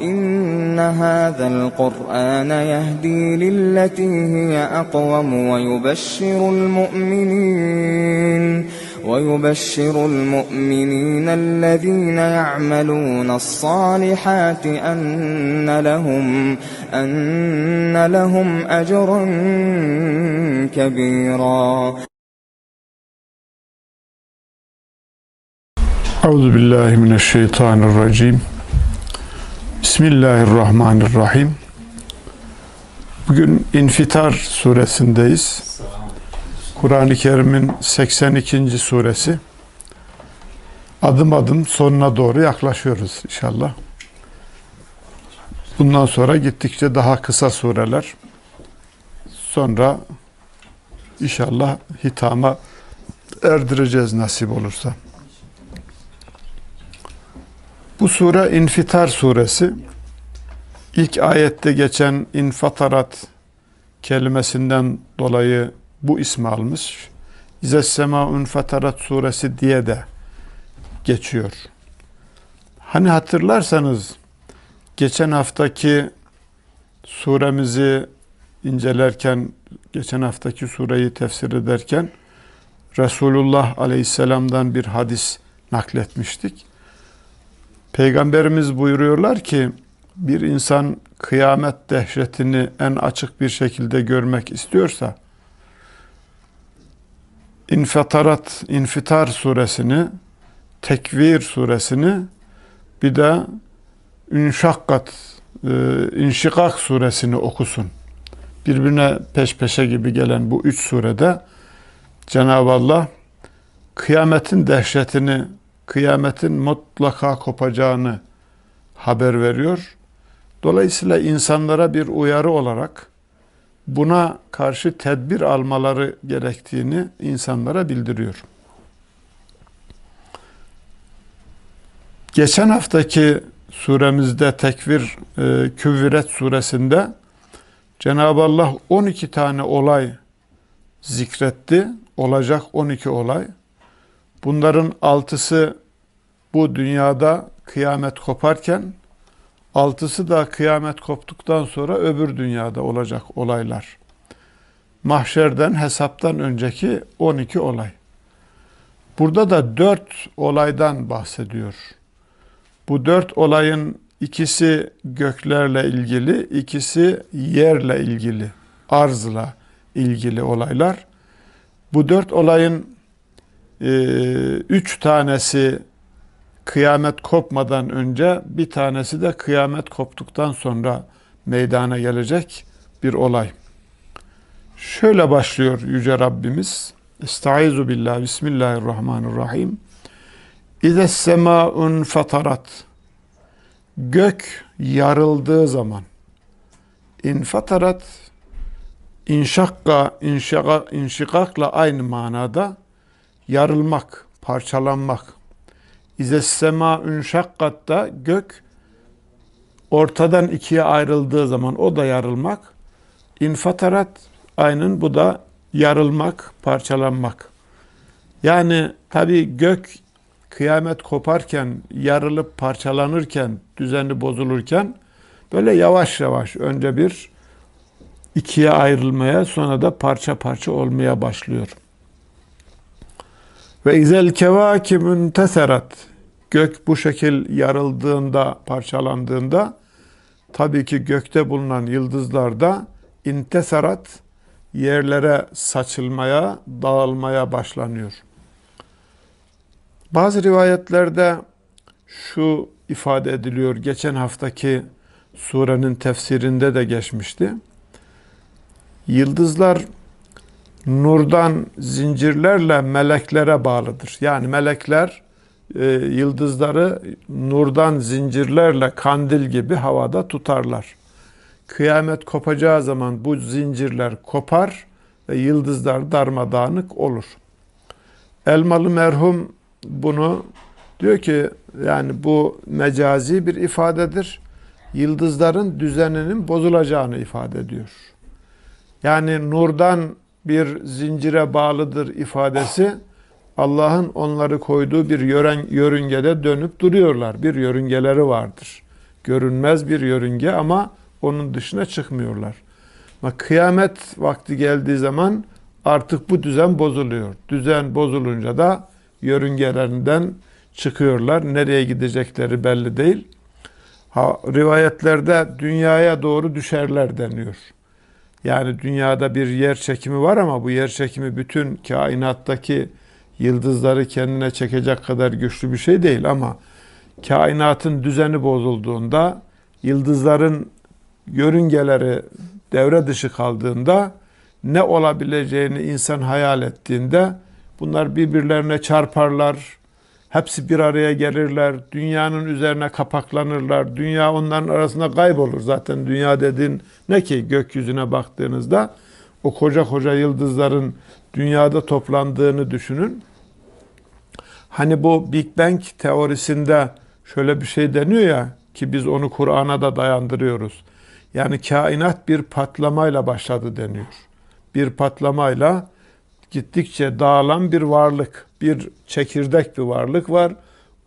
إن هذا القرآن يهدي للتي هي أقوم ويبشر المؤمنين ويبشر المؤمنين الذين يعملون الصالحات أن لهم أن لهم أجرا كبيرا Euzu billahi mineşşeytanirracim. Bismillahirrahmanirrahim. Bugün İnfitar suresindeyiz. Kur'an-ı Kerim'in 82. suresi. Adım adım sonuna doğru yaklaşıyoruz inşallah. Bundan sonra gittikçe daha kısa sureler. Sonra inşallah hitama erdireceğiz nasip olursa. Bu sure İnfitar suresi. İlk ayette geçen infatarat kelimesinden dolayı bu ismi almış. İzes sema infatarat suresi diye de geçiyor. Hani hatırlarsanız geçen haftaki suremizi incelerken, geçen haftaki sureyi tefsir ederken Resulullah Aleyhisselam'dan bir hadis nakletmiştik. Peygamberimiz buyuruyorlar ki bir insan kıyamet dehşetini en açık bir şekilde görmek istiyorsa İnfitarat, İnfitar suresini, Tekvir suresini bir de İnşakkat, e, İnşikak suresini okusun. Birbirine peş peşe gibi gelen bu üç surede Cenab-ı Allah kıyametin dehşetini kıyametin mutlaka kopacağını haber veriyor. Dolayısıyla insanlara bir uyarı olarak buna karşı tedbir almaları gerektiğini insanlara bildiriyor. Geçen haftaki suremizde Tekvir e, Küvviret suresinde Cenab-ı Allah 12 tane olay zikretti. Olacak 12 olay. Bunların altısı bu dünyada kıyamet koparken altısı da kıyamet koptuktan sonra öbür dünyada olacak olaylar. Mahşerden hesaptan önceki 12 olay. Burada da dört olaydan bahsediyor. Bu dört olayın ikisi göklerle ilgili, ikisi yerle ilgili, arzla ilgili olaylar. Bu dört olayın üç tanesi kıyamet kopmadan önce bir tanesi de kıyamet koptuktan sonra meydana gelecek bir olay. Şöyle başlıyor Yüce Rabbimiz. Estaizu billah, Bismillahirrahmanirrahim. İze sema'un fatarat. Gök yarıldığı zaman. İnfatarat, inşakka, inşaka, inşikakla aynı manada yarılmak, parçalanmak. İze sema ünşakkatta gök ortadan ikiye ayrıldığı zaman o da yarılmak. İnfatarat aynın bu da yarılmak, parçalanmak. Yani tabi gök kıyamet koparken, yarılıp parçalanırken, düzeni bozulurken böyle yavaş yavaş önce bir ikiye ayrılmaya sonra da parça parça olmaya başlıyor. Ve izel kevâkibün teserat gök bu şekil yarıldığında, parçalandığında tabii ki gökte bulunan yıldızlar da inteserat yerlere saçılmaya, dağılmaya başlanıyor. Bazı rivayetlerde şu ifade ediliyor. Geçen haftaki surenin tefsirinde de geçmişti. Yıldızlar nurdan zincirlerle meleklere bağlıdır. Yani melekler e, yıldızları nurdan zincirlerle kandil gibi havada tutarlar. Kıyamet kopacağı zaman bu zincirler kopar ve yıldızlar darmadağınık olur. Elmalı merhum bunu diyor ki yani bu mecazi bir ifadedir. Yıldızların düzeninin bozulacağını ifade ediyor. Yani nurdan bir zincire bağlıdır ifadesi Allah'ın onları koyduğu bir yören, yörüngede dönüp duruyorlar. Bir yörüngeleri vardır. Görünmez bir yörünge ama onun dışına çıkmıyorlar. Ama kıyamet vakti geldiği zaman artık bu düzen bozuluyor. Düzen bozulunca da yörüngelerinden çıkıyorlar. Nereye gidecekleri belli değil. Ha, rivayetlerde dünyaya doğru düşerler deniyor. Yani dünyada bir yer çekimi var ama bu yer çekimi bütün kainattaki yıldızları kendine çekecek kadar güçlü bir şey değil ama kainatın düzeni bozulduğunda yıldızların yörüngeleri devre dışı kaldığında ne olabileceğini insan hayal ettiğinde bunlar birbirlerine çarparlar. Hepsi bir araya gelirler. Dünyanın üzerine kapaklanırlar. Dünya onların arasında kaybolur. Zaten dünya dediğin ne ki gökyüzüne baktığınızda o koca koca yıldızların dünyada toplandığını düşünün. Hani bu Big Bang teorisinde şöyle bir şey deniyor ya ki biz onu Kur'an'a da dayandırıyoruz. Yani kainat bir patlamayla başladı deniyor. Bir patlamayla gittikçe dağılan bir varlık, bir çekirdek bir varlık var.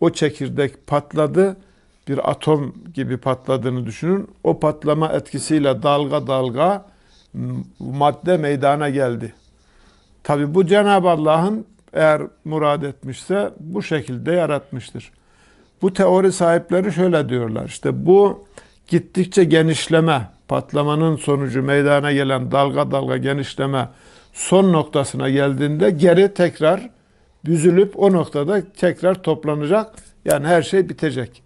O çekirdek patladı, bir atom gibi patladığını düşünün. O patlama etkisiyle dalga dalga madde meydana geldi. Tabi bu Cenab-ı Allah'ın eğer murad etmişse bu şekilde yaratmıştır. Bu teori sahipleri şöyle diyorlar. İşte bu gittikçe genişleme, patlamanın sonucu meydana gelen dalga dalga genişleme son noktasına geldiğinde geri tekrar büzülüp o noktada tekrar toplanacak. Yani her şey bitecek.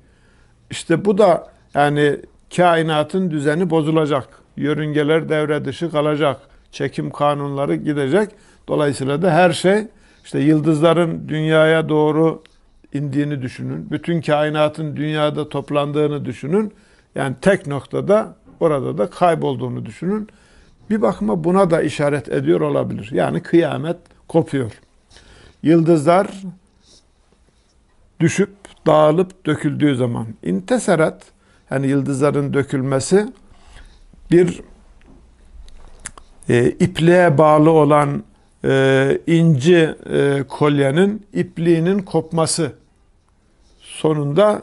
İşte bu da yani kainatın düzeni bozulacak. Yörüngeler devre dışı kalacak. Çekim kanunları gidecek. Dolayısıyla da her şey işte yıldızların dünyaya doğru indiğini düşünün. Bütün kainatın dünyada toplandığını düşünün. Yani tek noktada orada da kaybolduğunu düşünün. Bir bakıma buna da işaret ediyor olabilir. Yani kıyamet kopuyor. Yıldızlar düşüp dağılıp döküldüğü zaman inteserat yani yıldızların dökülmesi bir e, ipliğe bağlı olan e, inci e, kolyenin ipliğinin kopması sonunda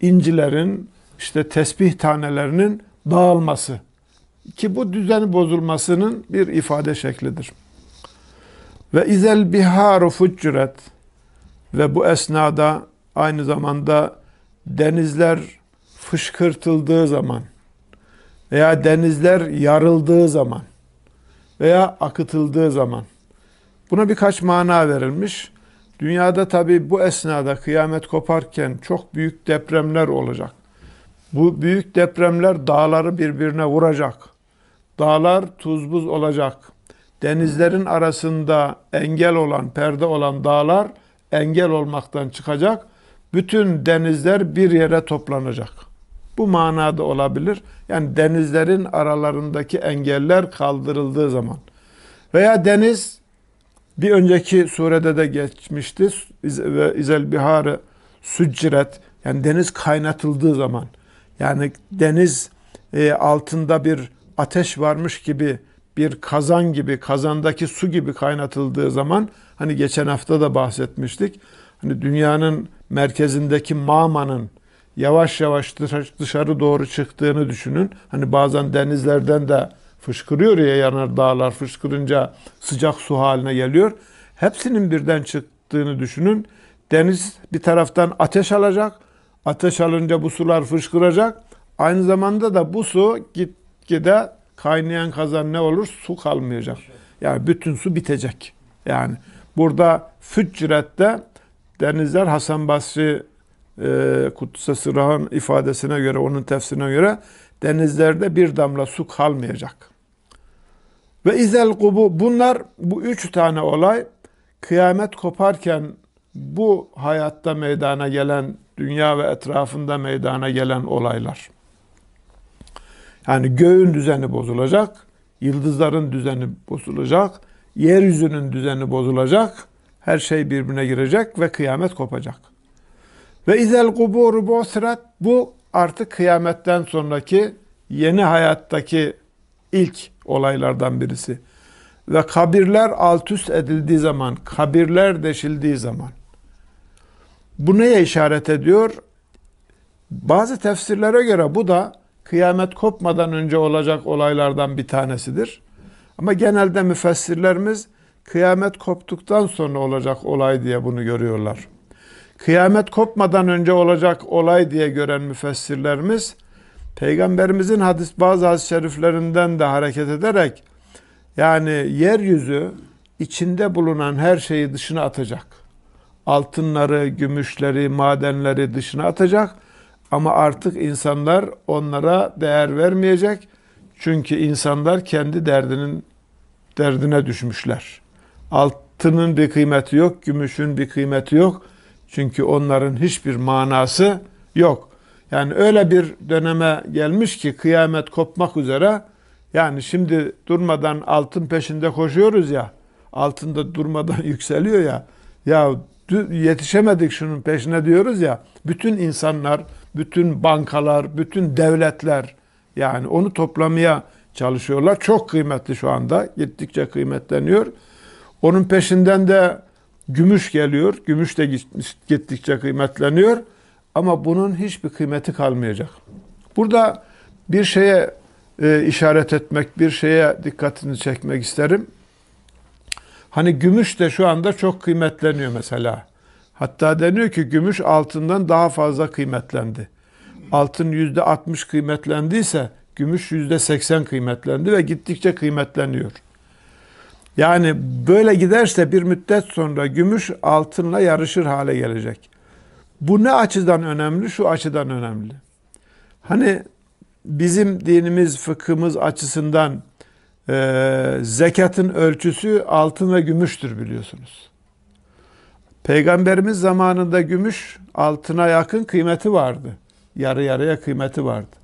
incilerin işte tesbih tanelerinin dağılması ki bu düzen bozulmasının bir ifade şeklidir. Ve izel biharu fuccuret ve bu esnada aynı zamanda denizler fışkırtıldığı zaman veya denizler yarıldığı zaman veya akıtıldığı zaman buna birkaç mana verilmiş. Dünyada tabi bu esnada kıyamet koparken çok büyük depremler olacak. Bu büyük depremler dağları birbirine vuracak. Dağlar tuz buz olacak. Denizlerin arasında engel olan, perde olan dağlar engel olmaktan çıkacak. Bütün denizler bir yere toplanacak. Bu manada olabilir. Yani denizlerin aralarındaki engeller kaldırıldığı zaman. Veya deniz bir önceki surede de geçmişti. Ve izel biharı sücciret yani deniz kaynatıldığı zaman yani deniz e, altında bir ateş varmış gibi bir kazan gibi kazandaki su gibi kaynatıldığı zaman hani geçen hafta da bahsetmiştik. Hani dünyanın merkezindeki mağmanın yavaş yavaş dışarı doğru çıktığını düşünün. Hani bazen denizlerden de fışkırıyor ya yanar dağlar fışkırınca sıcak su haline geliyor. Hepsinin birden çıktığını düşünün. Deniz bir taraftan ateş alacak. Ateş alınca bu sular fışkıracak. Aynı zamanda da bu su gitgide kaynayan kazan ne olur? Su kalmayacak. Yani bütün su bitecek. Yani burada füccirette denizler Hasan Basri e, Kuts'a Sırah'ın ifadesine göre, onun tefsirine göre denizlerde bir damla su kalmayacak. Ve izel kubu bunlar bu üç tane olay kıyamet koparken bu hayatta meydana gelen dünya ve etrafında meydana gelen olaylar. Yani göğün düzeni bozulacak, yıldızların düzeni bozulacak, yeryüzünün düzeni bozulacak, her şey birbirine girecek ve kıyamet kopacak. Ve izel kuburu bosrat bu artık kıyametten sonraki yeni hayattaki ilk olaylardan birisi. Ve kabirler alt üst edildiği zaman, kabirler deşildiği zaman. Bu neye işaret ediyor? Bazı tefsirlere göre bu da kıyamet kopmadan önce olacak olaylardan bir tanesidir. Ama genelde müfessirlerimiz kıyamet koptuktan sonra olacak olay diye bunu görüyorlar. Kıyamet kopmadan önce olacak olay diye gören müfessirlerimiz Peygamberimizin hadis bazı hadis-i şeriflerinden de hareket ederek yani yeryüzü içinde bulunan her şeyi dışına atacak. Altınları, gümüşleri, madenleri dışına atacak ama artık insanlar onlara değer vermeyecek. Çünkü insanlar kendi derdinin derdine düşmüşler. Altının bir kıymeti yok, gümüşün bir kıymeti yok. Çünkü onların hiçbir manası yok. Yani öyle bir döneme gelmiş ki kıyamet kopmak üzere. Yani şimdi durmadan altın peşinde koşuyoruz ya. Altında durmadan yükseliyor ya. Ya yetişemedik şunun peşine diyoruz ya. Bütün insanlar, bütün bankalar, bütün devletler yani onu toplamaya çalışıyorlar. Çok kıymetli şu anda. Gittikçe kıymetleniyor. Onun peşinden de gümüş geliyor. Gümüş de gittikçe kıymetleniyor. Ama bunun hiçbir kıymeti kalmayacak. Burada bir şeye e, işaret etmek, bir şeye dikkatini çekmek isterim. Hani gümüş de şu anda çok kıymetleniyor mesela. Hatta deniyor ki gümüş altından daha fazla kıymetlendi. Altın yüzde 60 kıymetlendiyse gümüş yüzde 80 kıymetlendi ve gittikçe kıymetleniyor. Yani böyle giderse bir müddet sonra gümüş altınla yarışır hale gelecek. Bu ne açıdan önemli? Şu açıdan önemli. Hani bizim dinimiz, fıkhımız açısından e, zekatın ölçüsü altın ve gümüştür biliyorsunuz. Peygamberimiz zamanında gümüş altına yakın kıymeti vardı. Yarı yarıya kıymeti vardı.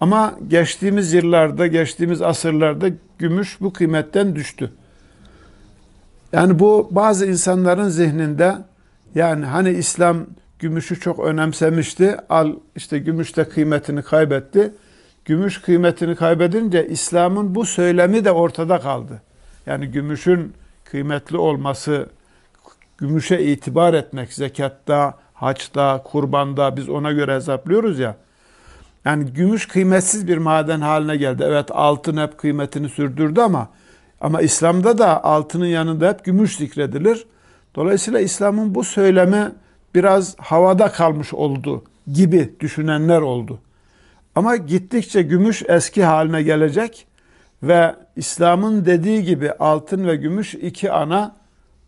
Ama geçtiğimiz yıllarda, geçtiğimiz asırlarda gümüş bu kıymetten düştü. Yani bu bazı insanların zihninde yani hani İslam gümüşü çok önemsemişti. Al işte gümüş de kıymetini kaybetti. Gümüş kıymetini kaybedince İslam'ın bu söylemi de ortada kaldı. Yani gümüşün kıymetli olması, gümüşe itibar etmek zekatta, haçta, kurbanda biz ona göre hesaplıyoruz ya. Yani gümüş kıymetsiz bir maden haline geldi. Evet altın hep kıymetini sürdürdü ama ama İslam'da da altının yanında hep gümüş zikredilir. Dolayısıyla İslam'ın bu söylemi biraz havada kalmış oldu gibi düşünenler oldu. Ama gittikçe gümüş eski haline gelecek ve İslam'ın dediği gibi altın ve gümüş iki ana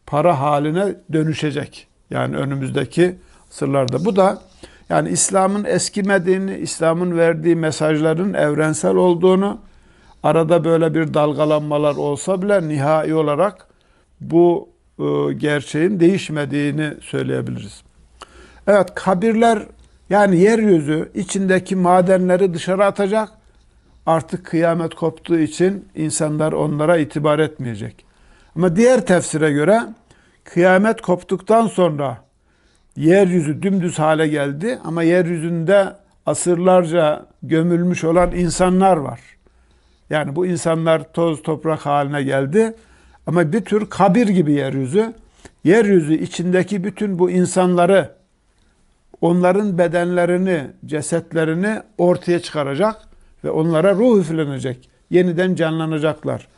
para haline dönüşecek. Yani önümüzdeki sırlarda. Bu da yani İslam'ın eskimediğini, İslam'ın verdiği mesajların evrensel olduğunu, arada böyle bir dalgalanmalar olsa bile nihai olarak bu e, gerçeğin değişmediğini söyleyebiliriz. Evet kabirler yani yeryüzü içindeki madenleri dışarı atacak. Artık kıyamet koptuğu için insanlar onlara itibar etmeyecek. Ama diğer tefsire göre kıyamet koptuktan sonra yeryüzü dümdüz hale geldi ama yeryüzünde asırlarca gömülmüş olan insanlar var. Yani bu insanlar toz toprak haline geldi ama bir tür kabir gibi yeryüzü. Yeryüzü içindeki bütün bu insanları onların bedenlerini, cesetlerini ortaya çıkaracak ve onlara ruh üflenecek. Yeniden canlanacaklar.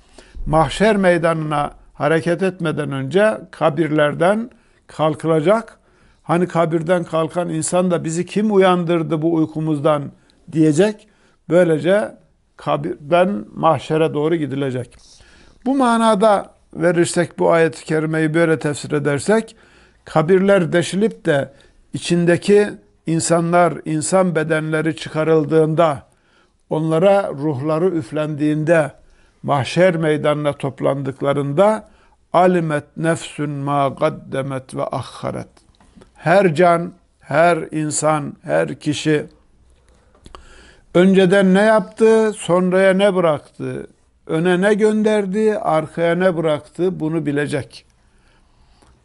Mahşer meydanına hareket etmeden önce kabirlerden kalkılacak. Hani kabirden kalkan insan da bizi kim uyandırdı bu uykumuzdan diyecek. Böylece kabirden mahşere doğru gidilecek. Bu manada verirsek bu ayet-i kerimeyi böyle tefsir edersek kabirler deşilip de içindeki insanlar, insan bedenleri çıkarıldığında, onlara ruhları üflendiğinde, mahşer meydanına toplandıklarında alimet nefsün ma gaddemet ve ahharet. Her can, her insan, her kişi önceden ne yaptı, sonraya ne bıraktı, öne ne gönderdi, arkaya ne bıraktı bunu bilecek.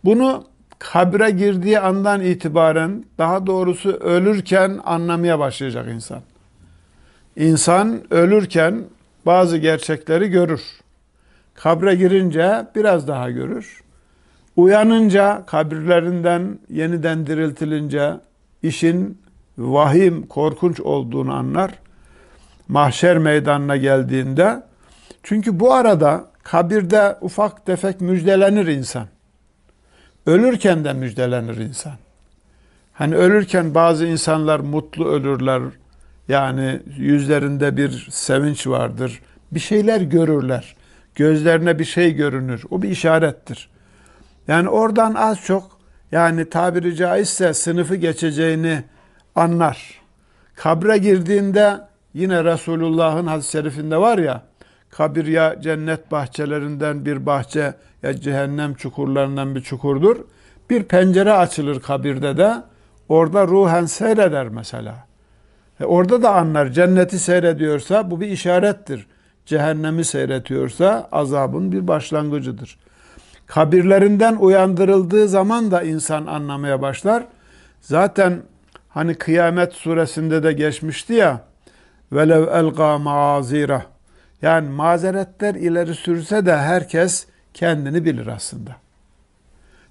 Bunu kabre girdiği andan itibaren daha doğrusu ölürken anlamaya başlayacak insan. İnsan ölürken bazı gerçekleri görür. Kabre girince biraz daha görür. Uyanınca kabirlerinden yeniden diriltilince işin vahim, korkunç olduğunu anlar. Mahşer meydanına geldiğinde çünkü bu arada kabirde ufak tefek müjdelenir insan. Ölürken de müjdelenir insan. Hani ölürken bazı insanlar mutlu ölürler. Yani yüzlerinde bir sevinç vardır. Bir şeyler görürler. Gözlerine bir şey görünür. O bir işarettir. Yani oradan az çok yani tabiri caizse sınıfı geçeceğini anlar. Kabre girdiğinde yine Resulullah'ın hadis-i şerifinde var ya kabir ya cennet bahçelerinden bir bahçe ya cehennem çukurlarından bir çukurdur. Bir pencere açılır kabirde de orada ruhen seyreder mesela. E orada da anlar cenneti seyrediyorsa bu bir işarettir. Cehennemi seyretiyorsa azabın bir başlangıcıdır. Kabirlerinden uyandırıldığı zaman da insan anlamaya başlar. Zaten hani kıyamet suresinde de geçmişti ya velev elga maazira yani mazeretler ileri sürse de herkes kendini bilir aslında.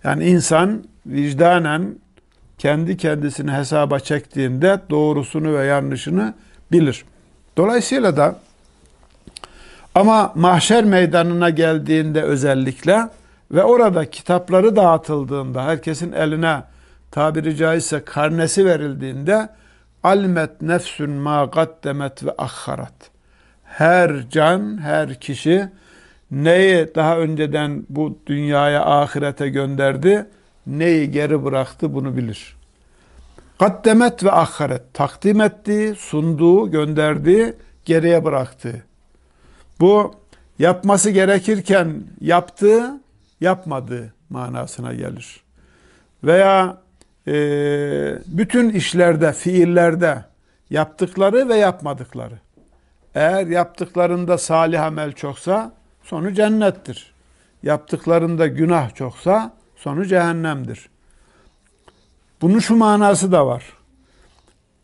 Yani insan vicdanen kendi kendisini hesaba çektiğinde doğrusunu ve yanlışını bilir. Dolayısıyla da ama mahşer meydanına geldiğinde özellikle ve orada kitapları dağıtıldığında herkesin eline tabiri caizse karnesi verildiğinde almet nefsün ma gaddemet ve akharat. Her can, her kişi neyi daha önceden bu dünyaya, ahirete gönderdi, neyi geri bıraktı bunu bilir. Kaddemet ve ahiret takdim ettiği, sunduğu, gönderdiği, geriye bıraktığı. Bu yapması gerekirken yaptığı, yapmadığı manasına gelir. Veya e, bütün işlerde, fiillerde yaptıkları ve yapmadıkları. Eğer yaptıklarında salih amel çoksa sonu cennettir. Yaptıklarında günah çoksa sonu cehennemdir. Bunun şu manası da var.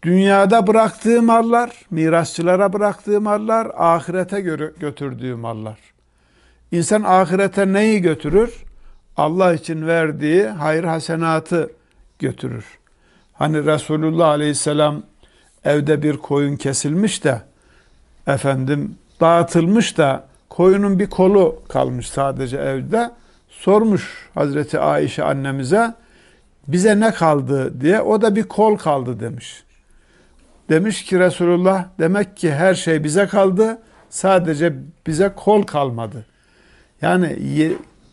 Dünyada bıraktığı mallar, mirasçılara bıraktığı mallar, ahirete götürdüğü mallar. İnsan ahirete neyi götürür? Allah için verdiği hayır hasenatı götürür. Hani Resulullah Aleyhisselam evde bir koyun kesilmiş de efendim dağıtılmış da koyunun bir kolu kalmış sadece evde. Sormuş Hazreti Ayşe annemize bize ne kaldı diye o da bir kol kaldı demiş. Demiş ki Resulullah demek ki her şey bize kaldı sadece bize kol kalmadı. Yani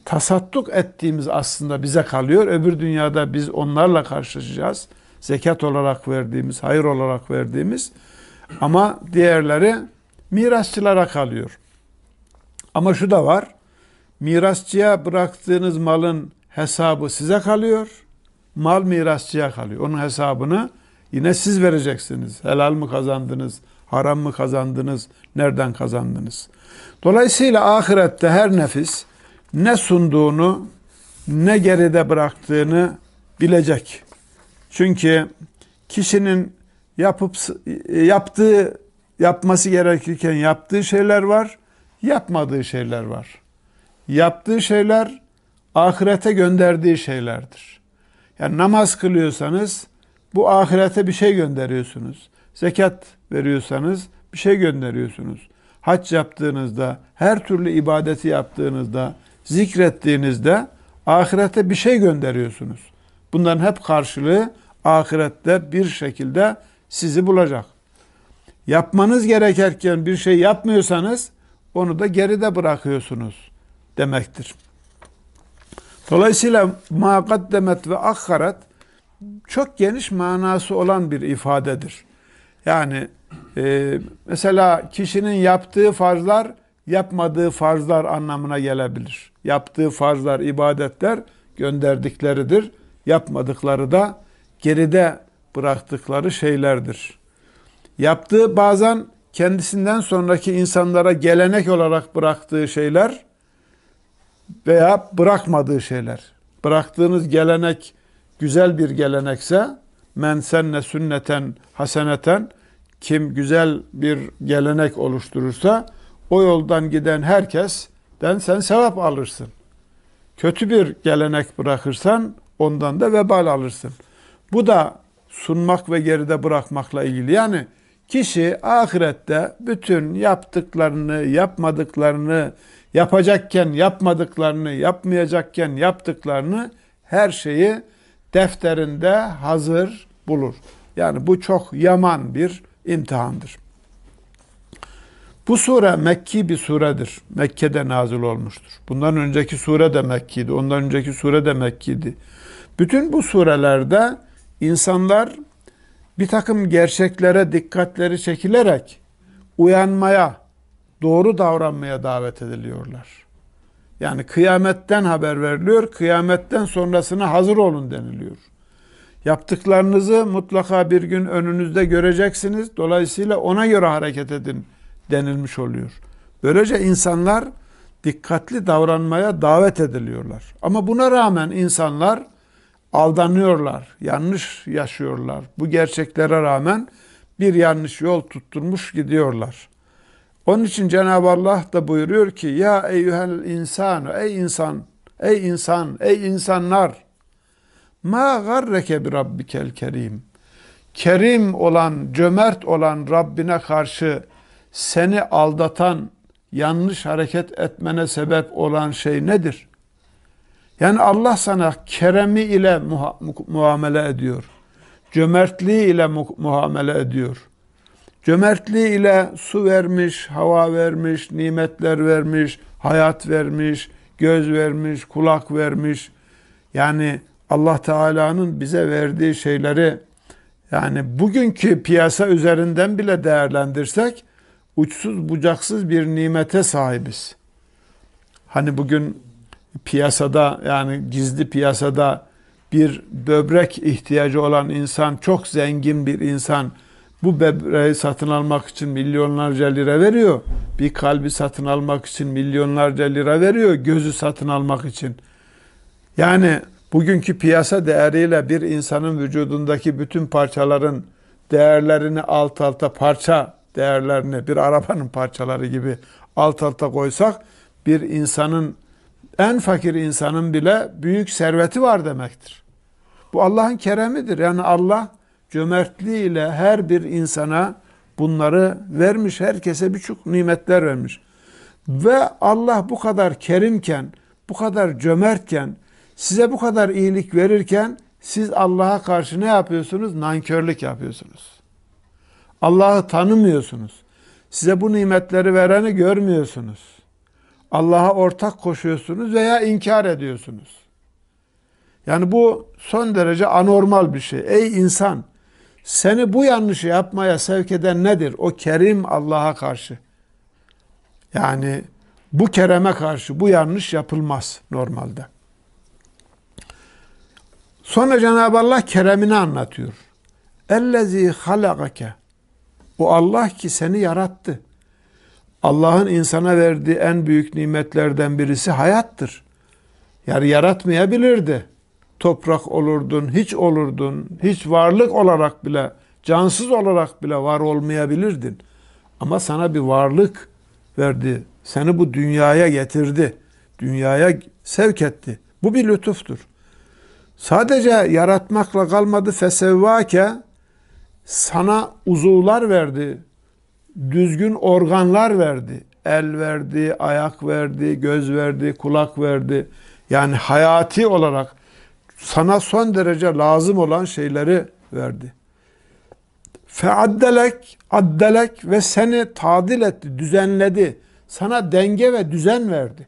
tasadduk ettiğimiz aslında bize kalıyor. Öbür dünyada biz onlarla karşılaşacağız. Zekat olarak verdiğimiz, hayır olarak verdiğimiz. Ama diğerleri mirasçılara kalıyor. Ama şu da var. Mirasçıya bıraktığınız malın hesabı size kalıyor. Mal mirasçıya kalıyor. Onun hesabını yine siz vereceksiniz. Helal mı kazandınız? Haram mı kazandınız? Nereden kazandınız? Dolayısıyla ahirette her nefis ne sunduğunu ne geride bıraktığını bilecek. Çünkü kişinin yapıp yaptığı yapması gerekirken yaptığı şeyler var, yapmadığı şeyler var. Yaptığı şeyler ahirete gönderdiği şeylerdir. Yani namaz kılıyorsanız bu ahirete bir şey gönderiyorsunuz. Zekat veriyorsanız bir şey gönderiyorsunuz. Hac yaptığınızda, her türlü ibadeti yaptığınızda, zikrettiğinizde ahirete bir şey gönderiyorsunuz. Bunların hep karşılığı ahirette bir şekilde sizi bulacak. Yapmanız gerekirken bir şey yapmıyorsanız onu da geride bırakıyorsunuz demektir. Dolayısıyla makaddemet ve akharat çok geniş manası olan bir ifadedir. Yani e, mesela kişinin yaptığı farzlar yapmadığı farzlar anlamına gelebilir. Yaptığı farzlar, ibadetler gönderdikleridir. Yapmadıkları da geride bıraktıkları şeylerdir. Yaptığı bazen kendisinden sonraki insanlara gelenek olarak bıraktığı şeyler veya bırakmadığı şeyler. Bıraktığınız gelenek güzel bir gelenekse men senne sünneten haseneten kim güzel bir gelenek oluşturursa o yoldan giden herkesten sen sevap alırsın. Kötü bir gelenek bırakırsan ondan da vebal alırsın. Bu da sunmak ve geride bırakmakla ilgili. Yani kişi ahirette bütün yaptıklarını, yapmadıklarını, yapacakken yapmadıklarını, yapmayacakken yaptıklarını her şeyi defterinde hazır bulur. Yani bu çok yaman bir imtihandır. Bu sure Mekki bir suredir. Mekke'de nazil olmuştur. Bundan önceki sure de Mekki'ydi. Ondan önceki sure de Mekki'ydi. Bütün bu surelerde insanlar bir takım gerçeklere dikkatleri çekilerek uyanmaya, doğru davranmaya davet ediliyorlar. Yani kıyametten haber veriliyor, kıyametten sonrasına hazır olun deniliyor. Yaptıklarınızı mutlaka bir gün önünüzde göreceksiniz. Dolayısıyla ona göre hareket edin denilmiş oluyor. Böylece insanlar dikkatli davranmaya davet ediliyorlar. Ama buna rağmen insanlar aldanıyorlar, yanlış yaşıyorlar. Bu gerçeklere rağmen bir yanlış yol tutturmuş gidiyorlar. Onun için Cenab-ı Allah da buyuruyor ki ya eyyuhel insan ey insan ey insan ey insanlar ma garreke bi rabbikel kerim kerim olan cömert olan Rabbine karşı seni aldatan yanlış hareket etmene sebep olan şey nedir? Yani Allah sana keremi ile muamele ediyor. Cömertliği ile muamele ediyor. Cömertliği ile su vermiş, hava vermiş, nimetler vermiş, hayat vermiş, göz vermiş, kulak vermiş. Yani Allah Teala'nın bize verdiği şeyleri yani bugünkü piyasa üzerinden bile değerlendirsek uçsuz bucaksız bir nimete sahibiz. Hani bugün piyasada yani gizli piyasada bir böbrek ihtiyacı olan insan çok zengin bir insan bu böbreği satın almak için milyonlarca lira veriyor. Bir kalbi satın almak için milyonlarca lira veriyor. Gözü satın almak için. Yani bugünkü piyasa değeriyle bir insanın vücudundaki bütün parçaların değerlerini alt alta parça değerlerini bir arabanın parçaları gibi alt alta koysak bir insanın en fakir insanın bile büyük serveti var demektir. Bu Allah'ın keremidir. Yani Allah cömertliğiyle her bir insana bunları vermiş. Herkese birçok nimetler vermiş. Ve Allah bu kadar kerimken, bu kadar cömertken, size bu kadar iyilik verirken siz Allah'a karşı ne yapıyorsunuz? Nankörlük yapıyorsunuz. Allah'ı tanımıyorsunuz. Size bu nimetleri vereni görmüyorsunuz. Allah'a ortak koşuyorsunuz veya inkar ediyorsunuz. Yani bu son derece anormal bir şey. Ey insan, seni bu yanlışı yapmaya sevk eden nedir? O kerim Allah'a karşı. Yani bu kereme karşı bu yanlış yapılmaz normalde. Sonra Cenab-ı Allah keremini anlatıyor. Ellezî halagake o Allah ki seni yarattı. Allah'ın insana verdiği en büyük nimetlerden birisi hayattır. Yani yaratmayabilirdi. Toprak olurdun, hiç olurdun, hiç varlık olarak bile, cansız olarak bile var olmayabilirdin. Ama sana bir varlık verdi. Seni bu dünyaya getirdi. Dünyaya sevk etti. Bu bir lütuftur. Sadece yaratmakla kalmadı. Fesevvake sana uzuvlar verdi, düzgün organlar verdi. El verdi, ayak verdi, göz verdi, kulak verdi. Yani hayati olarak sana son derece lazım olan şeyleri verdi. Feaddelek, addelek ve seni tadil etti, düzenledi. Sana denge ve düzen verdi.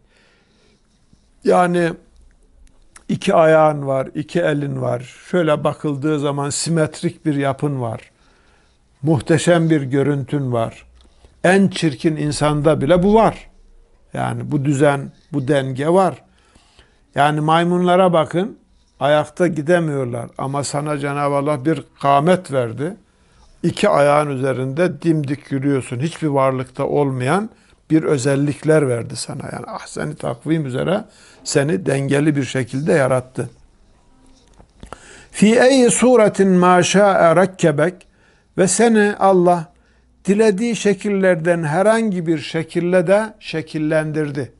Yani iki ayağın var, iki elin var. Şöyle bakıldığı zaman simetrik bir yapın var. Muhteşem bir görüntün var. En çirkin insanda bile bu var. Yani bu düzen, bu denge var. Yani maymunlara bakın, ayakta gidemiyorlar ama sana Cenab-ı Allah bir kâmet verdi. İki ayağın üzerinde dimdik yürüyorsun. Hiçbir varlıkta olmayan bir özellikler verdi sana. Yani ah seni takvim üzere seni dengeli bir şekilde yarattı. Fi ey suretin ma şa'e rakkebek ve seni Allah dilediği şekillerden herhangi bir şekilde de şekillendirdi.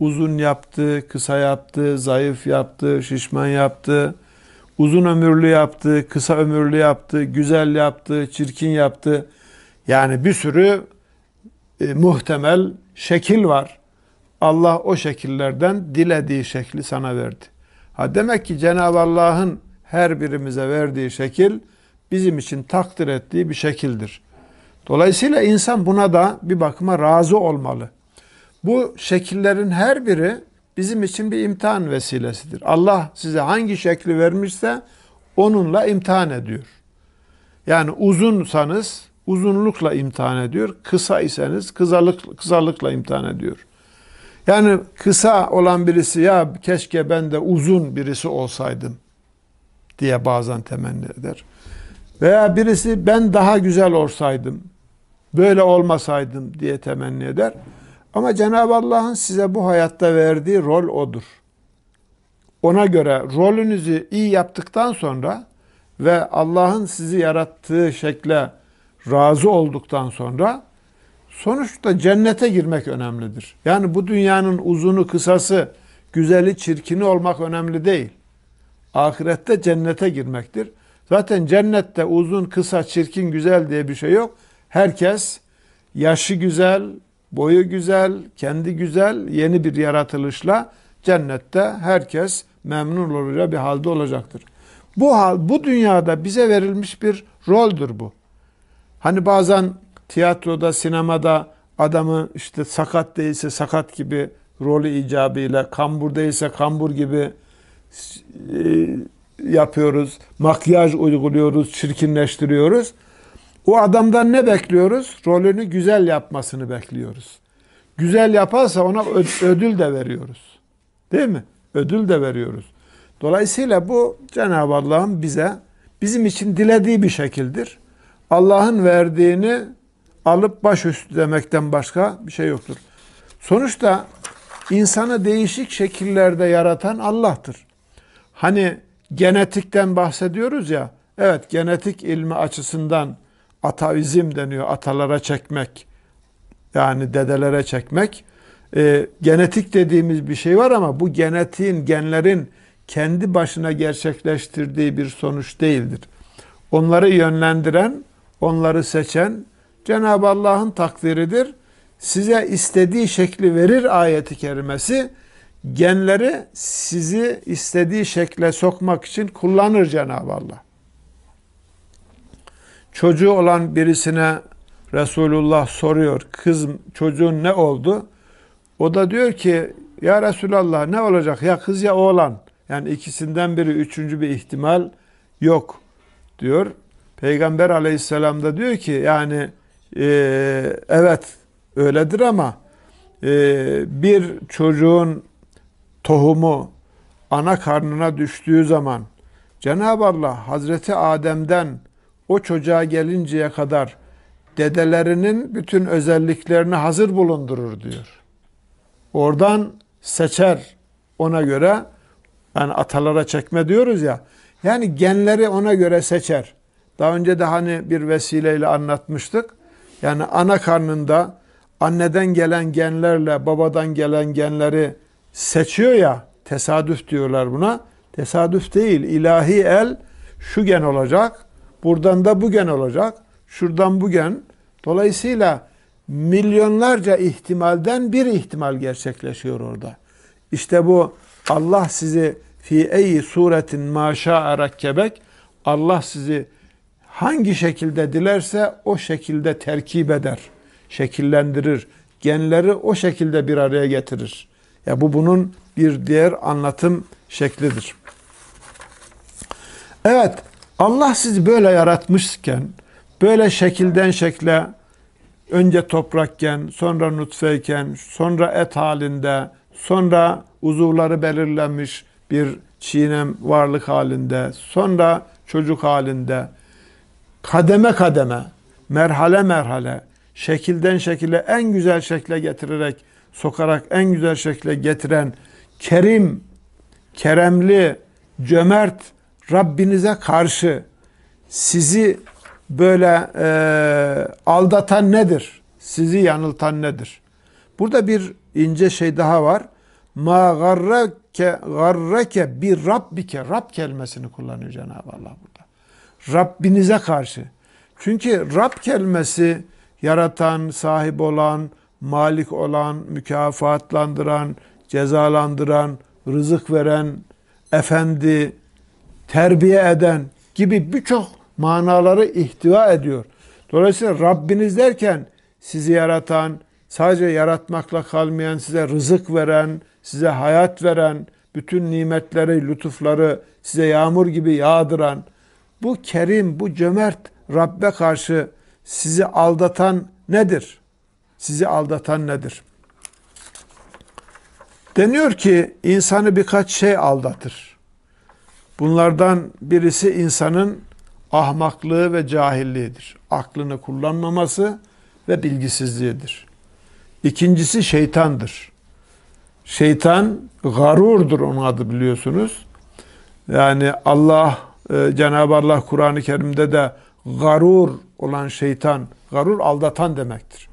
Uzun yaptı, kısa yaptı, zayıf yaptı, şişman yaptı, uzun ömürlü yaptı, kısa ömürlü yaptı, güzel yaptı, çirkin yaptı. Yani bir sürü e, muhtemel şekil var. Allah o şekillerden dilediği şekli sana verdi. Ha demek ki Cenab-ı Allah'ın her birimize verdiği şekil bizim için takdir ettiği bir şekildir. Dolayısıyla insan buna da bir bakıma razı olmalı. Bu şekillerin her biri bizim için bir imtihan vesilesidir. Allah size hangi şekli vermişse onunla imtihan ediyor. Yani uzunsanız uzunlukla imtihan ediyor. Kısa iseniz kısalık, kısalıkla imtihan ediyor. Yani kısa olan birisi ya keşke ben de uzun birisi olsaydım diye bazen temenni eder. Veya birisi ben daha güzel olsaydım, böyle olmasaydım diye temenni eder. Ama Cenab-ı Allah'ın size bu hayatta verdiği rol odur. Ona göre rolünüzü iyi yaptıktan sonra ve Allah'ın sizi yarattığı şekle razı olduktan sonra sonuçta cennete girmek önemlidir. Yani bu dünyanın uzunu kısası, güzeli çirkini olmak önemli değil. Ahirette cennete girmektir. Zaten cennette uzun, kısa, çirkin, güzel diye bir şey yok. Herkes yaşı güzel, boyu güzel, kendi güzel, yeni bir yaratılışla cennette herkes memnun olacağı bir halde olacaktır. Bu hal, bu dünyada bize verilmiş bir roldür bu. Hani bazen tiyatroda, sinemada adamı işte sakat değilse sakat gibi rolü icabıyla, kambur değilse kambur gibi e, yapıyoruz. Makyaj uyguluyoruz, çirkinleştiriyoruz. O adamdan ne bekliyoruz? Rolünü güzel yapmasını bekliyoruz. Güzel yaparsa ona ödül de veriyoruz. Değil mi? Ödül de veriyoruz. Dolayısıyla bu Cenab-ı Allah'ın bize bizim için dilediği bir şekildir. Allah'ın verdiğini alıp başüstü demekten başka bir şey yoktur. Sonuçta insanı değişik şekillerde yaratan Allah'tır. Hani genetikten bahsediyoruz ya, evet genetik ilmi açısından atavizm deniyor, atalara çekmek. Yani dedelere çekmek. E, genetik dediğimiz bir şey var ama bu genetiğin, genlerin kendi başına gerçekleştirdiği bir sonuç değildir. Onları yönlendiren, onları seçen Cenab-ı Allah'ın takdiridir. Size istediği şekli verir ayeti kerimesi. Genleri sizi istediği şekle sokmak için kullanır Cenab-ı Allah. Çocuğu olan birisine Resulullah soruyor. Kız çocuğun ne oldu? O da diyor ki ya Resulallah ne olacak ya kız ya oğlan. Yani ikisinden biri üçüncü bir ihtimal yok diyor. Peygamber aleyhisselam da diyor ki yani e, evet öyledir ama e, bir çocuğun tohumu ana karnına düştüğü zaman Cenab-ı Allah Hazreti Adem'den o çocuğa gelinceye kadar dedelerinin bütün özelliklerini hazır bulundurur diyor. Oradan seçer ona göre yani atalara çekme diyoruz ya. Yani genleri ona göre seçer. Daha önce de hani bir vesileyle anlatmıştık. Yani ana karnında anneden gelen genlerle babadan gelen genleri seçiyor ya tesadüf diyorlar buna. Tesadüf değil. ilahi el şu gen olacak. Buradan da bu gen olacak. Şuradan bu gen. Dolayısıyla milyonlarca ihtimalden bir ihtimal gerçekleşiyor orada. İşte bu Allah sizi fi ey suretin maşa rakkebek Allah sizi hangi şekilde dilerse o şekilde terkip eder, şekillendirir. Genleri o şekilde bir araya getirir. Ya bu bunun bir diğer anlatım şeklidir. Evet, Allah sizi böyle yaratmışken, böyle şekilden şekle önce toprakken, sonra nutfeyken, sonra et halinde, sonra uzuvları belirlenmiş bir çiğnem varlık halinde, sonra çocuk halinde, kademe kademe, merhale merhale, şekilden şekile en güzel şekle getirerek, sokarak en güzel şekle getiren kerim, keremli, cömert Rabbinize karşı sizi böyle e, aldatan nedir? Sizi yanıltan nedir? Burada bir ince şey daha var. ma garrake garrake bir rabbike Rab kelimesini kullanıyor Cenab-ı Allah burada. Rabbinize karşı. Çünkü Rab kelimesi yaratan, sahip olan, malik olan, mükafatlandıran, cezalandıran, rızık veren, efendi, terbiye eden gibi birçok manaları ihtiva ediyor. Dolayısıyla Rabbiniz derken sizi yaratan, sadece yaratmakla kalmayan, size rızık veren, size hayat veren, bütün nimetleri, lütufları size yağmur gibi yağdıran, bu kerim, bu cömert Rabbe karşı sizi aldatan nedir? Sizi aldatan nedir? Deniyor ki insanı birkaç şey aldatır. Bunlardan birisi insanın ahmaklığı ve cahilliğidir. Aklını kullanmaması ve bilgisizliğidir. İkincisi şeytandır. Şeytan garurdur onun adı biliyorsunuz. Yani Allah e, Cenab-ı Allah Kur'an-ı Kerim'de de garur olan şeytan, garur aldatan demektir.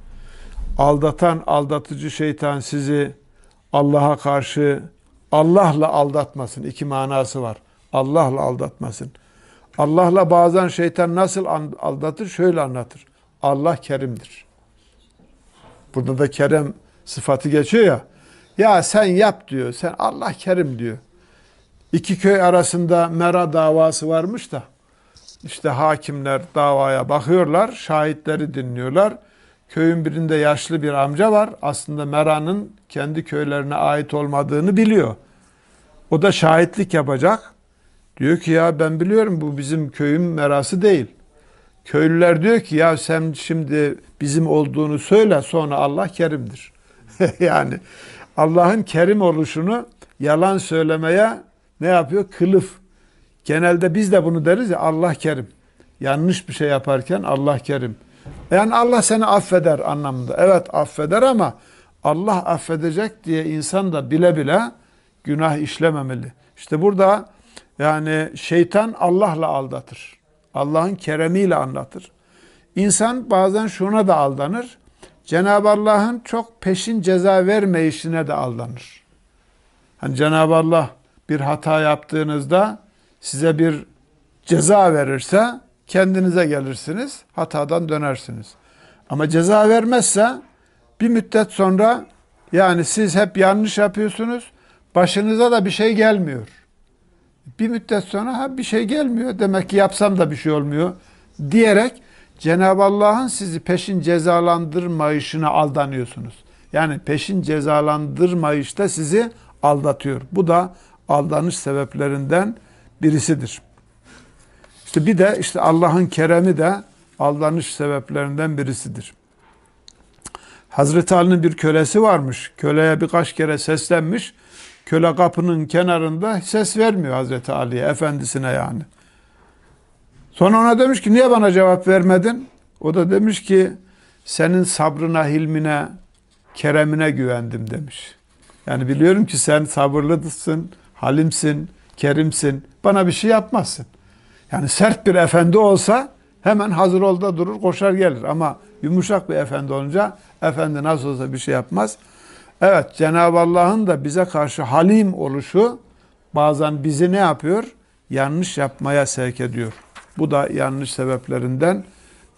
Aldatan, aldatıcı şeytan sizi Allah'a karşı Allah'la aldatmasın. İki manası var. Allah'la aldatmasın. Allah'la bazen şeytan nasıl aldatır? Şöyle anlatır. Allah kerimdir. Burada da kerem sıfatı geçiyor ya. Ya sen yap diyor. Sen Allah kerim diyor. İki köy arasında mera davası varmış da işte hakimler davaya bakıyorlar, şahitleri dinliyorlar. Köyün birinde yaşlı bir amca var. Aslında Mera'nın kendi köylerine ait olmadığını biliyor. O da şahitlik yapacak. Diyor ki ya ben biliyorum bu bizim köyün merası değil. Köylüler diyor ki ya sen şimdi bizim olduğunu söyle sonra Allah kerimdir. yani Allah'ın kerim oluşunu yalan söylemeye ne yapıyor? Kılıf. Genelde biz de bunu deriz ya Allah kerim. Yanlış bir şey yaparken Allah kerim. Yani Allah seni affeder anlamında. Evet affeder ama Allah affedecek diye insan da bile bile günah işlememeli. İşte burada yani şeytan Allah'la aldatır. Allah'ın keremiyle anlatır. İnsan bazen şuna da aldanır. Cenab-ı Allah'ın çok peşin ceza vermeyişine de aldanır. Hani Cenab-ı Allah bir hata yaptığınızda size bir ceza verirse kendinize gelirsiniz, hatadan dönersiniz. Ama ceza vermezse bir müddet sonra yani siz hep yanlış yapıyorsunuz, başınıza da bir şey gelmiyor. Bir müddet sonra ha bir şey gelmiyor, demek ki yapsam da bir şey olmuyor diyerek Cenab-ı Allah'ın sizi peşin cezalandırmayışına aldanıyorsunuz. Yani peşin cezalandırmayışta sizi aldatıyor. Bu da aldanış sebeplerinden birisidir. İşte bir de işte Allah'ın keremi de aldanış sebeplerinden birisidir. Hazreti Ali'nin bir kölesi varmış. Köleye birkaç kere seslenmiş. Köle kapının kenarında ses vermiyor Hazreti Ali'ye, efendisine yani. Sonra ona demiş ki niye bana cevap vermedin? O da demiş ki senin sabrına, hilmine, keremine güvendim demiş. Yani biliyorum ki sen sabırlısın, halimsin, kerimsin. Bana bir şey yapmazsın. Yani sert bir efendi olsa hemen hazır ol da durur, koşar gelir. Ama yumuşak bir efendi olunca efendi nasıl olsa bir şey yapmaz. Evet Cenab-ı Allah'ın da bize karşı halim oluşu bazen bizi ne yapıyor? Yanlış yapmaya sevk ediyor. Bu da yanlış sebeplerinden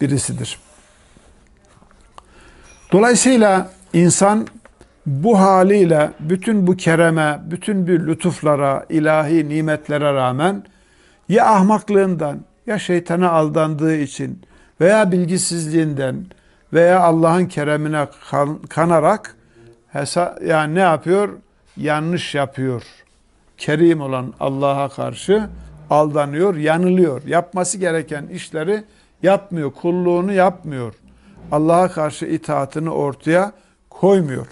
birisidir. Dolayısıyla insan bu haliyle bütün bu kereme, bütün bir lütuflara, ilahi nimetlere rağmen ya ahmaklığından ya şeytana aldandığı için veya bilgisizliğinden veya Allah'ın keremine kan, kanarak hesa, yani ne yapıyor? Yanlış yapıyor. Kerim olan Allah'a karşı aldanıyor, yanılıyor. Yapması gereken işleri yapmıyor, kulluğunu yapmıyor. Allah'a karşı itaatını ortaya koymuyor.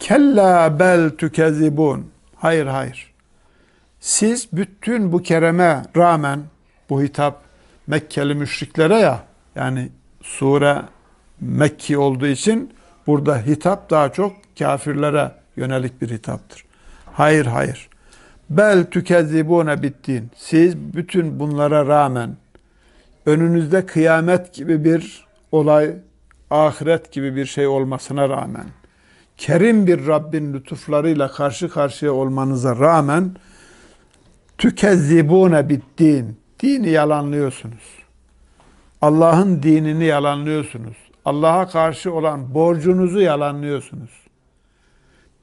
Kella bel tükezibun. Hayır hayır. Siz bütün bu kereme rağmen bu hitap Mekkeli müşriklere ya yani sure Mekki olduğu için burada hitap daha çok kafirlere yönelik bir hitaptır. Hayır hayır. Bel tükezzibune bittin. Siz bütün bunlara rağmen önünüzde kıyamet gibi bir olay, ahiret gibi bir şey olmasına rağmen kerim bir Rabbin lütuflarıyla karşı karşıya olmanıza rağmen tükezzibune biddin. Dini yalanlıyorsunuz. Allah'ın dinini yalanlıyorsunuz. Allah'a karşı olan borcunuzu yalanlıyorsunuz.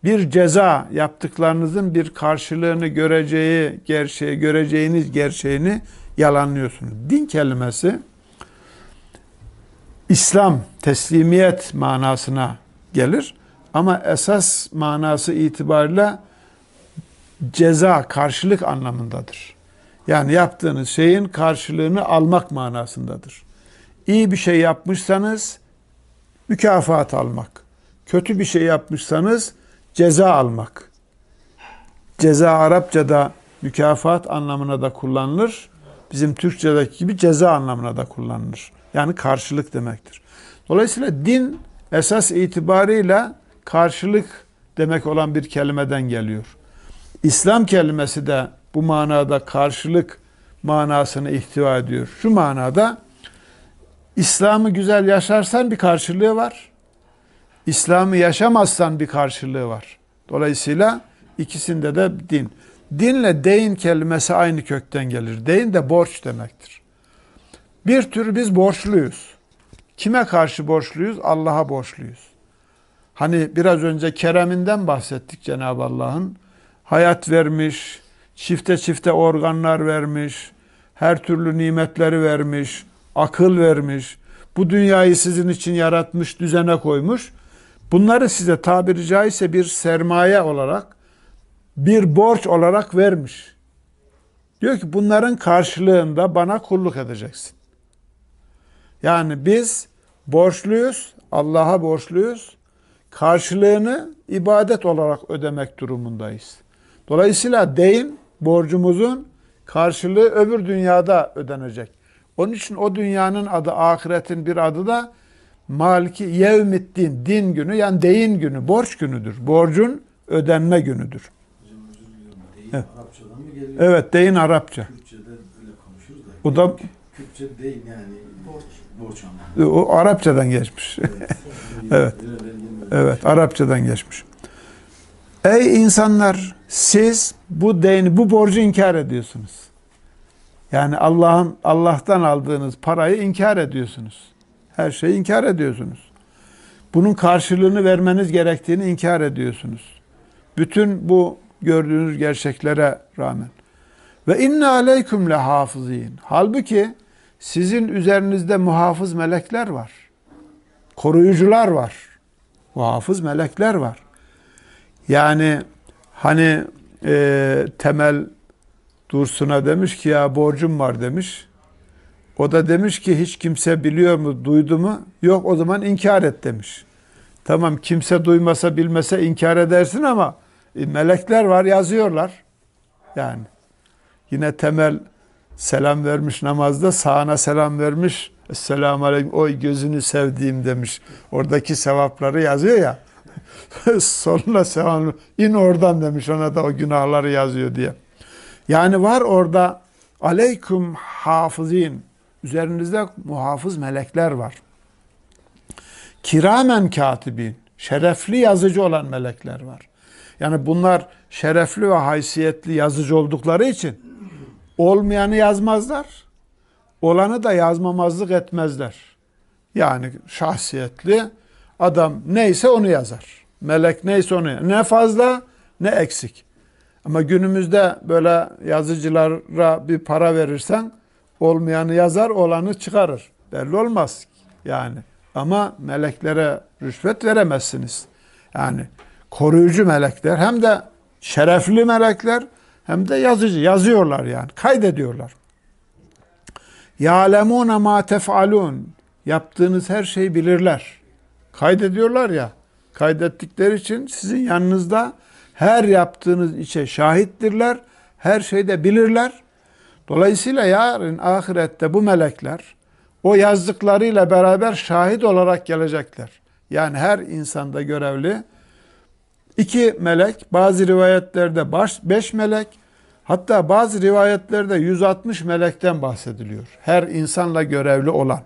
Bir ceza yaptıklarınızın bir karşılığını göreceği gerçeği, göreceğiniz gerçeğini yalanlıyorsunuz. Din kelimesi İslam, teslimiyet manasına gelir. Ama esas manası itibariyle ceza, karşılık anlamındadır. Yani yaptığınız şeyin karşılığını almak manasındadır. İyi bir şey yapmışsanız mükafat almak. Kötü bir şey yapmışsanız ceza almak. Ceza Arapçada mükafat anlamına da kullanılır. Bizim Türkçedeki gibi ceza anlamına da kullanılır. Yani karşılık demektir. Dolayısıyla din esas itibarıyla karşılık demek olan bir kelimeden geliyor. İslam kelimesi de bu manada karşılık manasını ihtiva ediyor. Şu manada İslam'ı güzel yaşarsan bir karşılığı var. İslam'ı yaşamazsan bir karşılığı var. Dolayısıyla ikisinde de din. Dinle deyin kelimesi aynı kökten gelir. Deyin de borç demektir. Bir tür biz borçluyuz. Kime karşı borçluyuz? Allah'a borçluyuz. Hani biraz önce kereminden bahsettik Cenab-ı Allah'ın. Hayat vermiş, çifte çifte organlar vermiş, her türlü nimetleri vermiş, akıl vermiş, bu dünyayı sizin için yaratmış, düzene koymuş. Bunları size tabiri caizse bir sermaye olarak, bir borç olarak vermiş. Diyor ki bunların karşılığında bana kulluk edeceksin. Yani biz borçluyuz, Allah'a borçluyuz. Karşılığını ibadet olarak ödemek durumundayız. Dolayısıyla deyin borcumuzun karşılığı öbür dünyada ödenecek. Onun için o dünyanın adı ahiretin bir adı da Maliki yevmiddin din günü yani deyin günü, borç günüdür. Borcun ödenme günüdür. Hocam. Deyin Evet. Arapçadan mı geliyor? Evet deyin Arapça. Kürtçe'de öyle konuşuruz da. O da deyin yani borç. Borç anlamında. o Arapçadan geçmiş. Evet. Evet, Arapçadan geçmiş. Ey insanlar, siz bu deyni, bu borcu inkar ediyorsunuz. Yani Allah'ın Allah'tan aldığınız parayı inkar ediyorsunuz. Her şeyi inkar ediyorsunuz. Bunun karşılığını vermeniz gerektiğini inkar ediyorsunuz. Bütün bu gördüğünüz gerçeklere rağmen. Ve inne aleyküm le hafızin. Halbuki sizin üzerinizde muhafız melekler var. Koruyucular var. Muhafız melekler var. Yani hani e, temel Dursun'a demiş ki ya borcum var demiş. O da demiş ki hiç kimse biliyor mu, duydu mu? Yok o zaman inkar et demiş. Tamam kimse duymasa bilmese inkar edersin ama e, melekler var yazıyorlar. Yani yine temel selam vermiş namazda sağına selam vermiş. Esselamu aleyküm oy gözünü sevdiğim demiş. Oradaki sevapları yazıyor ya. Soluna selam in oradan demiş ona da o günahları yazıyor diye. Yani var orada aleyküm hafızin üzerinizde muhafız melekler var. Kiramen katibin şerefli yazıcı olan melekler var. Yani bunlar şerefli ve haysiyetli yazıcı oldukları için olmayanı yazmazlar. Olanı da yazmamazlık etmezler. Yani şahsiyetli adam neyse onu yazar. Melek neyse onu yazar. Ne fazla ne eksik. Ama günümüzde böyle yazıcılara bir para verirsen olmayanı yazar, olanı çıkarır. Belli olmaz yani. Ama meleklere rüşvet veremezsiniz. Yani koruyucu melekler hem de şerefli melekler hem de yazıcı yazıyorlar yani kaydediyorlar. Ya'lemune ma tef'alun. Yaptığınız her şeyi bilirler. Kaydediyorlar ya. Kaydettikleri için sizin yanınızda her yaptığınız işe şahittirler. Her şeyde bilirler. Dolayısıyla yarın ahirette bu melekler o yazdıklarıyla beraber şahit olarak gelecekler. Yani her insanda görevli iki melek, bazı rivayetlerde baş, beş melek, hatta bazı rivayetlerde 160 melekten bahsediliyor. Her insanla görevli olan.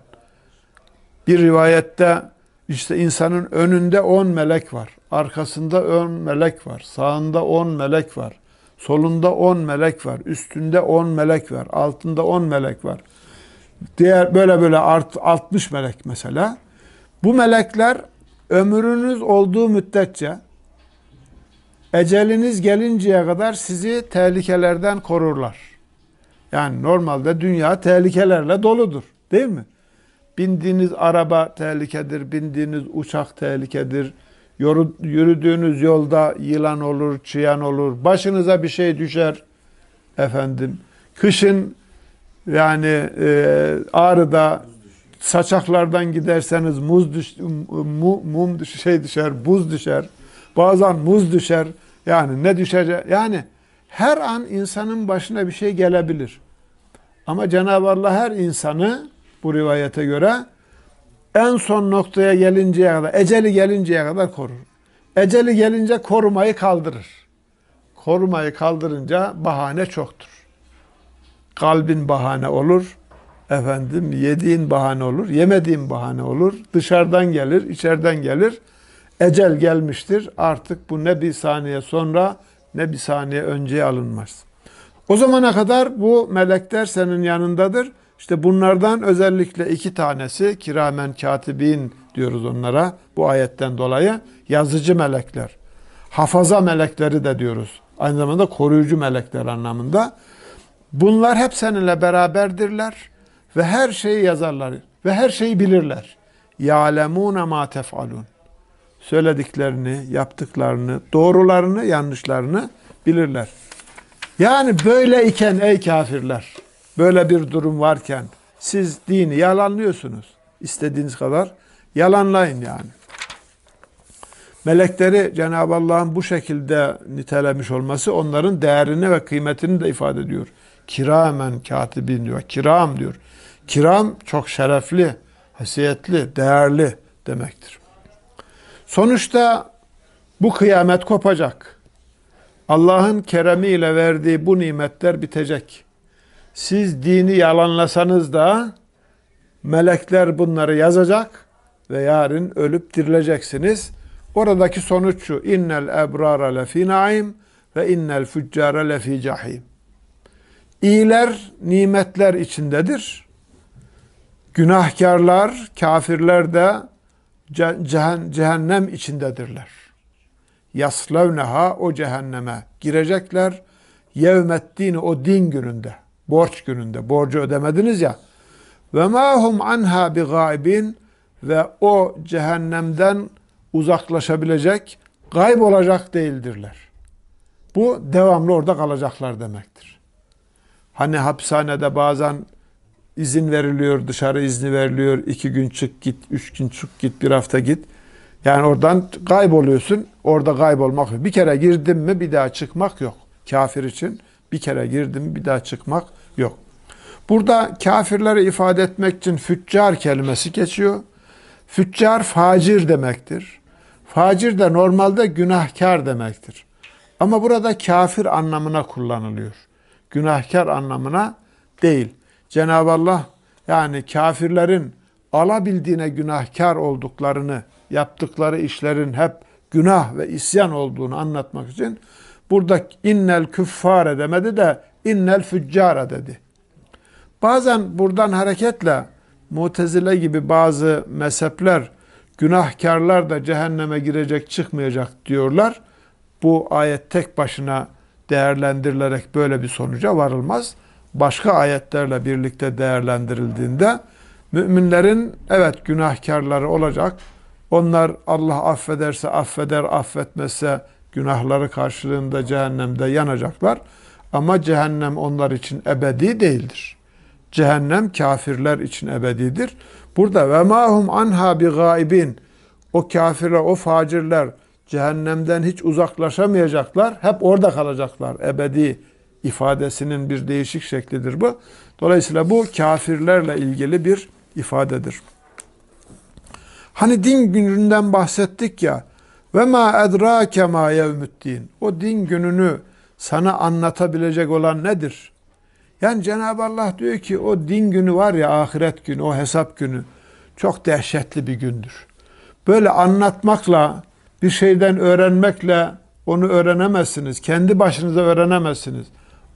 Bir rivayette işte insanın önünde 10 melek var. Arkasında ön melek var. Sağında on melek var. Solunda on melek var. Üstünde on melek var. Altında on melek var. Diğer böyle böyle art, 60 melek mesela. Bu melekler ömrünüz olduğu müddetçe eceliniz gelinceye kadar sizi tehlikelerden korurlar. Yani normalde dünya tehlikelerle doludur. Değil mi? Bindiğiniz araba tehlikedir, bindiğiniz uçak tehlikedir. Yürüdüğünüz yolda yılan olur, çıyan olur. Başınıza bir şey düşer. Efendim, kışın yani e, Ağrı'da saçaklardan giderseniz muz düş, mu, mum düş, şey düşer, buz düşer. Bazen muz düşer. Yani ne düşecek? Yani her an insanın başına bir şey gelebilir. Ama Cenab-ı Allah her insanı bu rivayete göre en son noktaya gelinceye kadar, eceli gelinceye kadar korur. Eceli gelince korumayı kaldırır. Korumayı kaldırınca bahane çoktur. Kalbin bahane olur. Efendim yediğin bahane olur, yemediğin bahane olur. Dışarıdan gelir, içeriden gelir. Ecel gelmiştir. Artık bu ne bir saniye sonra ne bir saniye önceye alınmaz. O zamana kadar bu melekler senin yanındadır. İşte bunlardan özellikle iki tanesi kiramen katibin diyoruz onlara bu ayetten dolayı yazıcı melekler. Hafaza melekleri de diyoruz. Aynı zamanda koruyucu melekler anlamında. Bunlar hep seninle beraberdirler ve her şeyi yazarlar ve her şeyi bilirler. Ya'lemûne mâ tef'alûn. Söylediklerini, yaptıklarını, doğrularını, yanlışlarını bilirler. Yani böyle iken ey kafirler, böyle bir durum varken siz dini yalanlıyorsunuz. İstediğiniz kadar yalanlayın yani. Melekleri Cenab-ı Allah'ın bu şekilde nitelemiş olması onların değerini ve kıymetini de ifade ediyor. Kiramen katibin diyor. Kiram diyor. Kiram çok şerefli, hasiyetli, değerli demektir. Sonuçta bu kıyamet kopacak. Allah'ın keremiyle verdiği bu nimetler bitecek. Siz dini yalanlasanız da melekler bunları yazacak ve yarın ölüp dirileceksiniz. Oradaki sonuç şu. İnnel ebrara lefi naim ve innel füccara lefi cahim. İyiler nimetler içindedir. Günahkarlar, kafirler de cehennem içindedirler. Yaslevneha o cehenneme girecekler. Yevmeddini o din gününde, borç gününde, borcu ödemediniz ya. Ve ma hum anha bi gaibin ve o cehennemden uzaklaşabilecek, kaybolacak değildirler. Bu devamlı orada kalacaklar demektir. Hani hapishanede bazen izin veriliyor, dışarı izni veriliyor. iki gün çık git, üç gün çık git, bir hafta git. Yani oradan kayboluyorsun. Orada kaybolmak yok. Bir kere girdin mi bir daha çıkmak yok. Kafir için bir kere girdim bir daha çıkmak yok. Burada kafirleri ifade etmek için füccar kelimesi geçiyor. Füccar facir demektir. Facir de normalde günahkar demektir. Ama burada kafir anlamına kullanılıyor. Günahkar anlamına değil. Cenab-ı Allah yani kafirlerin alabildiğine günahkar olduklarını, yaptıkları işlerin hep günah ve isyan olduğunu anlatmak için burada innel küffare demedi de innel füccara dedi. Bazen buradan hareketle Mutezile gibi bazı mezhepler günahkarlar da cehenneme girecek çıkmayacak diyorlar. Bu ayet tek başına değerlendirilerek böyle bir sonuca varılmaz. Başka ayetlerle birlikte değerlendirildiğinde müminlerin evet günahkarları olacak. Onlar Allah affederse affeder, affetmezse günahları karşılığında cehennemde yanacaklar. Ama cehennem onlar için ebedi değildir. Cehennem kafirler için ebedidir. Burada ve mahum anha bi gaibin. O kafirler, o facirler cehennemden hiç uzaklaşamayacaklar. Hep orada kalacaklar. Ebedi ifadesinin bir değişik şeklidir bu. Dolayısıyla bu kafirlerle ilgili bir ifadedir. Hani din gününden bahsettik ya. Ve ma edrake ma yevmüddin. O din gününü sana anlatabilecek olan nedir? Yani Cenab-ı Allah diyor ki o din günü var ya ahiret günü, o hesap günü çok dehşetli bir gündür. Böyle anlatmakla bir şeyden öğrenmekle onu öğrenemezsiniz. Kendi başınıza öğrenemezsiniz.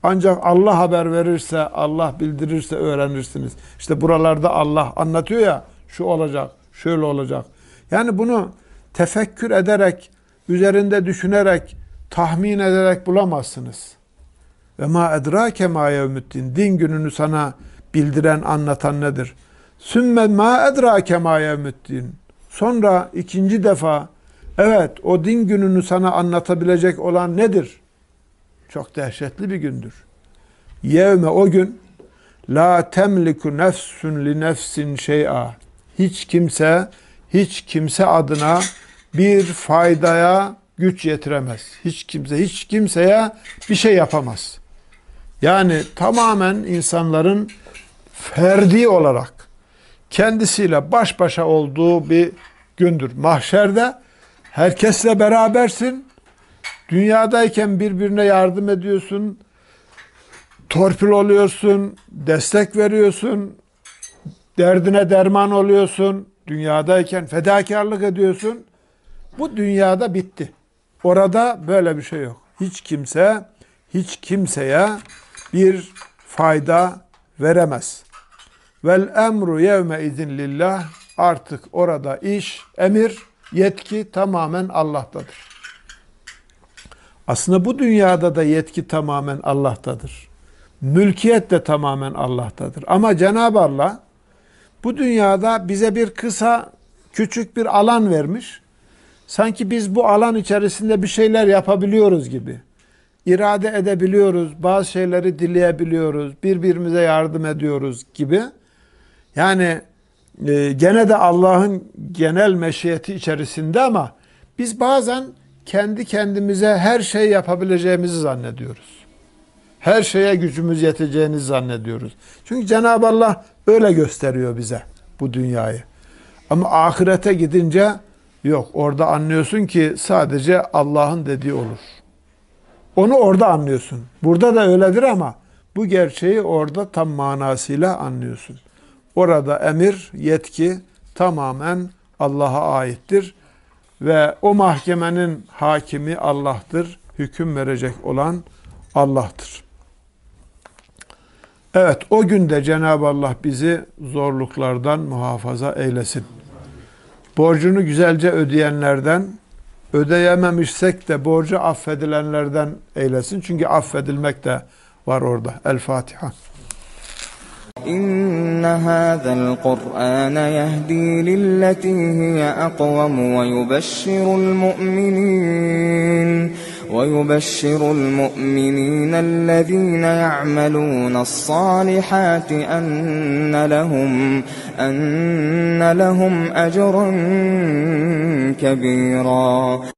Ancak Allah haber verirse, Allah bildirirse öğrenirsiniz. İşte buralarda Allah anlatıyor ya, şu olacak, şöyle olacak. Yani bunu tefekkür ederek, üzerinde düşünerek, tahmin ederek bulamazsınız. Ve ma edrake ma yevmüddin. Din gününü sana bildiren, anlatan nedir? Sümme ma edrake ma yevmüddin. Sonra ikinci defa evet o din gününü sana anlatabilecek olan nedir? Çok dehşetli bir gündür. Yevme o gün la temliku nefsun li nefsin şey'a. Hiç kimse hiç kimse adına bir faydaya güç yetiremez. Hiç kimse hiç kimseye bir şey yapamaz. Yani tamamen insanların ferdi olarak kendisiyle baş başa olduğu bir gündür. Mahşerde herkesle berabersin. Dünyadayken birbirine yardım ediyorsun. Torpil oluyorsun, destek veriyorsun, derdine derman oluyorsun. Dünyadayken fedakarlık ediyorsun. Bu dünyada bitti. Orada böyle bir şey yok. Hiç kimse hiç kimseye bir fayda veremez. Vel emru yevme izin lillah. Artık orada iş, emir, yetki tamamen Allah'tadır. Aslında bu dünyada da yetki tamamen Allah'tadır. Mülkiyet de tamamen Allah'tadır. Ama Cenab-ı Allah bu dünyada bize bir kısa, küçük bir alan vermiş. Sanki biz bu alan içerisinde bir şeyler yapabiliyoruz gibi. İrade edebiliyoruz, bazı şeyleri dileyebiliyoruz, birbirimize yardım ediyoruz gibi. Yani e, gene de Allah'ın genel meşiyeti içerisinde ama biz bazen kendi kendimize her şey yapabileceğimizi zannediyoruz. Her şeye gücümüz yeteceğini zannediyoruz. Çünkü Cenab-ı Allah öyle gösteriyor bize bu dünyayı. Ama ahirete gidince yok. Orada anlıyorsun ki sadece Allah'ın dediği olur. Onu orada anlıyorsun. Burada da öyledir ama bu gerçeği orada tam manasıyla anlıyorsun. Orada emir, yetki tamamen Allah'a aittir ve o mahkemenin hakimi Allah'tır. Hüküm verecek olan Allah'tır. Evet o günde Cenab-ı Allah bizi zorluklardan muhafaza eylesin. Borcunu güzelce ödeyenlerden, ödeyememişsek de borcu affedilenlerden eylesin. Çünkü affedilmek de var orada. El Fatiha. إن هذا القرآن يهدي للتي هي أقوم ويبشر المؤمنين ويبشر المؤمنين الذين يعملون الصالحات أن لهم أن لهم أجرا كبيرا.